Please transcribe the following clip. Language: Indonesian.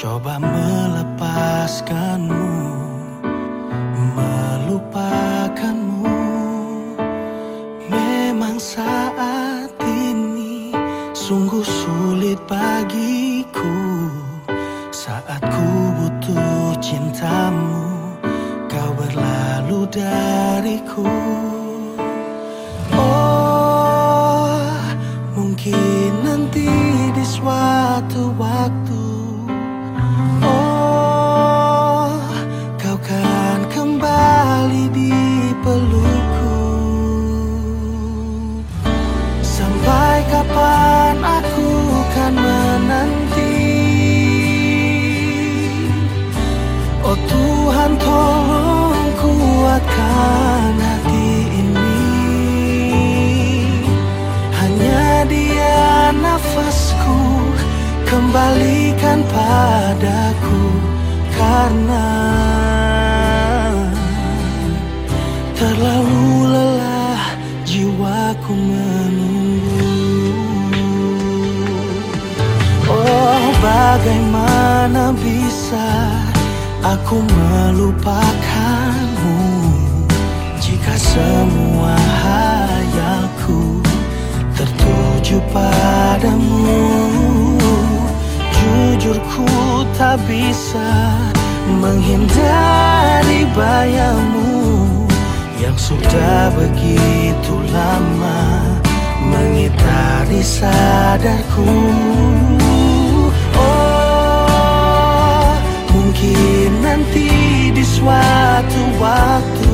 Coba melepaskanmu Melupakanmu. Memang saat ini Sungguh sulit bagiku. Saat ku butuh cintamu Kau berlalu dariku. Oh Mungkin nanti di suatu waktu Kembalikan padaku Karena Terlalu lelah jiwaku menunggu. Oh bagaimana bisa aku melupakanmu Jika semua hayalku tertuju padamu tak bisa menghindari bayangmu Yang sudah begitu lama mengitari sadarku. Oh, mungkin nanti di suatu waktu